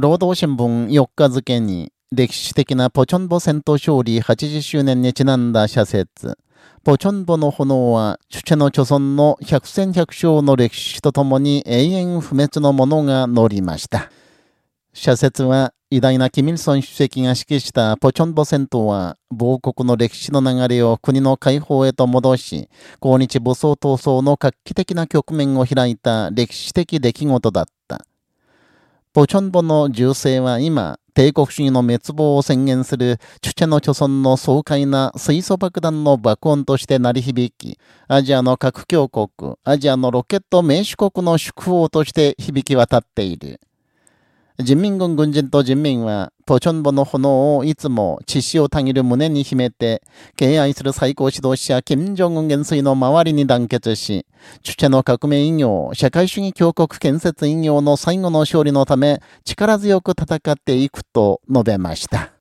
労働新聞4日付に、歴史的なポチョンボ戦闘勝利80周年にちなんだ社説、ポチョンボの炎は、チュチェの著村の百戦百勝の歴史とともに永遠不滅のものが載りました。社説は、偉大なキミルソン主席が指揮したポチョンボ戦闘は、亡国の歴史の流れを国の解放へと戻し、抗日武装闘争の画期的な局面を開いた歴史的出来事だった。ポチョンボの銃声は今、帝国主義の滅亡を宣言するチュチェの貯村の爽快な水素爆弾の爆音として鳴り響き、アジアの核強国、アジアのロケット名手国の祝砲として響き渡っている。人民軍軍人と人民は、ポチョンボの炎をいつも血潮をたぎる胸に秘めて、敬愛する最高指導者、金正恩元帥の周りに団結し、主者の革命医業、社会主義強国建設引用の最後の勝利のため、力強く戦っていくと述べました。